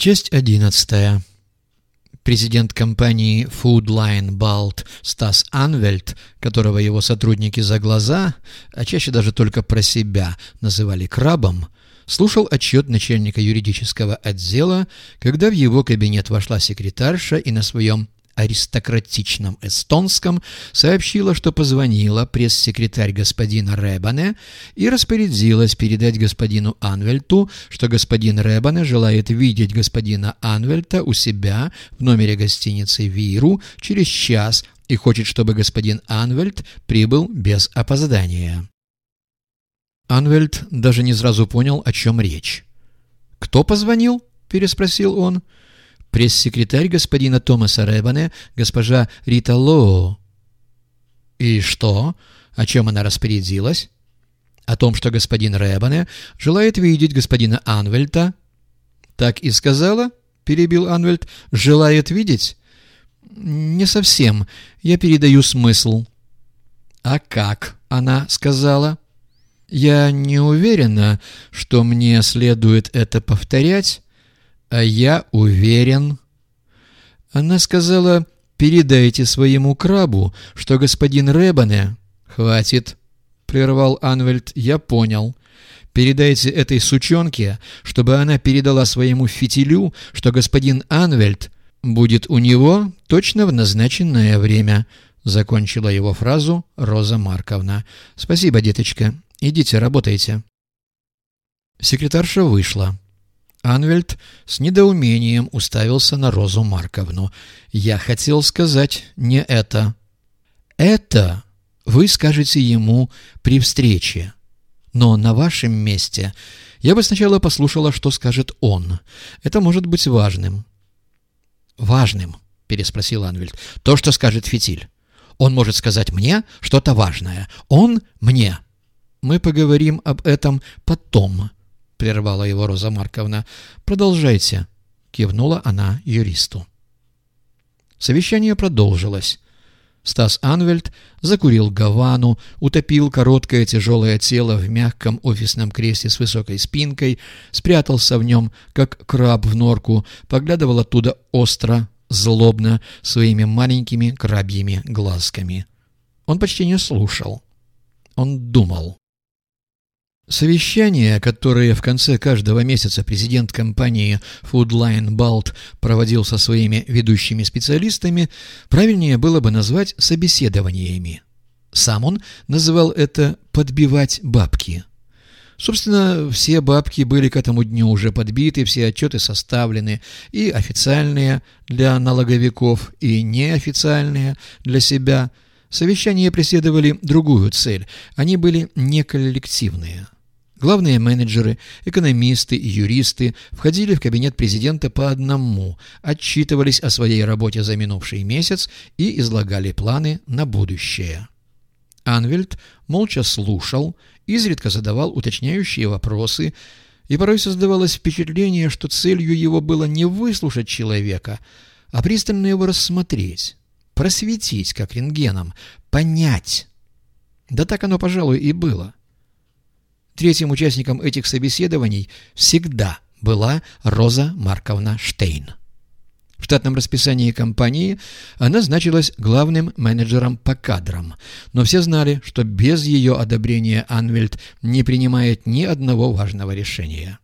Часть одиннадцатая. Президент компании Foodline Balt Стас Анвельд, которого его сотрудники за глаза, а чаще даже только про себя, называли крабом, слушал отчет начальника юридического отдела, когда в его кабинет вошла секретарша и на своем аристократичном эстонском сообщила, что позвонила пресс-секретарь господина Ребане и распорядилась передать господину Анвельту, что господин Ребане желает видеть господина Анвельта у себя в номере гостиницы «Виру» через час и хочет, чтобы господин Анвельт прибыл без опоздания. Анвельт даже не сразу понял, о чем речь. «Кто позвонил?» – переспросил он. – пресс-секретарь господина Томаса Ребане, госпожа Рита Лоу. И что? О чем она распорядилась? О том, что господин Ребане желает видеть господина Анвельта. Так и сказала? Перебил Анвельт. Желает видеть? Не совсем. Я передаю смысл. А как она сказала? Я не уверена, что мне следует это повторять, «А я уверен». Она сказала, «Передайте своему крабу, что господин Ребане...» «Хватит», — прервал Анвельд, — «я понял». «Передайте этой сучонке, чтобы она передала своему фитилю, что господин Анвельд будет у него точно в назначенное время», — закончила его фразу Роза Марковна. «Спасибо, деточка. Идите, работайте». Секретарша вышла. Анвельд с недоумением уставился на Розу Марковну. «Я хотел сказать не это». «Это вы скажете ему при встрече. Но на вашем месте я бы сначала послушала, что скажет он. Это может быть важным». «Важным?» — переспросил Анвельд. «То, что скажет Фитиль. Он может сказать мне что-то важное. Он мне». «Мы поговорим об этом потом» прервала его Роза Марковна. «Продолжайте», — кивнула она юристу. Совещание продолжилось. Стас Анвельд закурил гавану, утопил короткое тяжелое тело в мягком офисном кресле с высокой спинкой, спрятался в нем, как краб в норку, поглядывал оттуда остро, злобно, своими маленькими крабьими глазками. Он почти не слушал. Он думал. Совещания, которые в конце каждого месяца президент компании Foodline Balt проводил со своими ведущими специалистами, правильнее было бы назвать собеседованиями. Сам он называл это «подбивать бабки». Собственно, все бабки были к этому дню уже подбиты, все отчеты составлены, и официальные для налоговиков, и неофициальные для себя. Совещания преследовали другую цель, они были не коллективные. Главные менеджеры, экономисты и юристы входили в кабинет президента по одному, отчитывались о своей работе за минувший месяц и излагали планы на будущее. Анвельд молча слушал, изредка задавал уточняющие вопросы, и порой создавалось впечатление, что целью его было не выслушать человека, а пристально его рассмотреть, просветить, как рентгеном, понять. Да так оно, пожалуй, и было. Третьим участником этих собеседований всегда была Роза Марковна Штейн. В штатном расписании компании она значилась главным менеджером по кадрам, но все знали, что без ее одобрения Анвельд не принимает ни одного важного решения.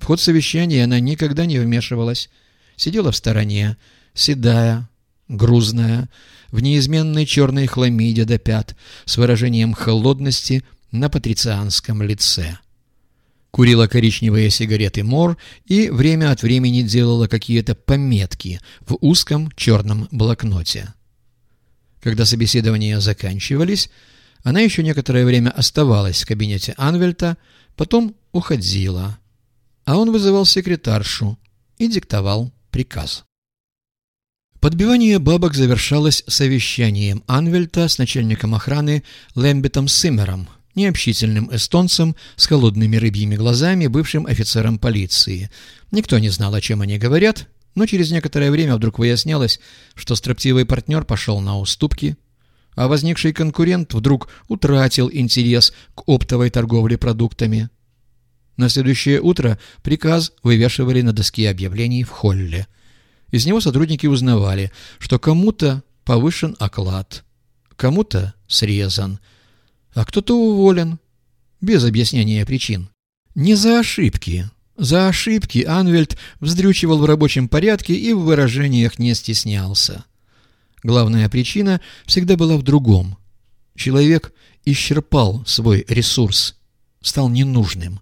В ход совещания она никогда не вмешивалась, сидела в стороне, седая, грузная, в неизменной черной хламиде до пят, с выражением холодности на патрицианском лице. Курила коричневые сигареты Мор и время от времени делала какие-то пометки в узком черном блокноте. Когда собеседования заканчивались, она еще некоторое время оставалась в кабинете Анвельта, потом уходила, а он вызывал секретаршу и диктовал приказ. Подбивание бабок завершалось совещанием Анвельта с начальником охраны Лэмбетом Симмером – необщительным эстонцем с холодными рыбьими глазами, бывшим офицером полиции. Никто не знал, о чем они говорят, но через некоторое время вдруг выяснялось, что строптивый партнер пошел на уступки, а возникший конкурент вдруг утратил интерес к оптовой торговле продуктами. На следующее утро приказ вывешивали на доске объявлений в холле. Из него сотрудники узнавали, что кому-то повышен оклад, кому-то срезан, а кто-то уволен, без объяснения причин. Не за ошибки. За ошибки Анвельд вздрючивал в рабочем порядке и в выражениях не стеснялся. Главная причина всегда была в другом. Человек исчерпал свой ресурс, стал ненужным.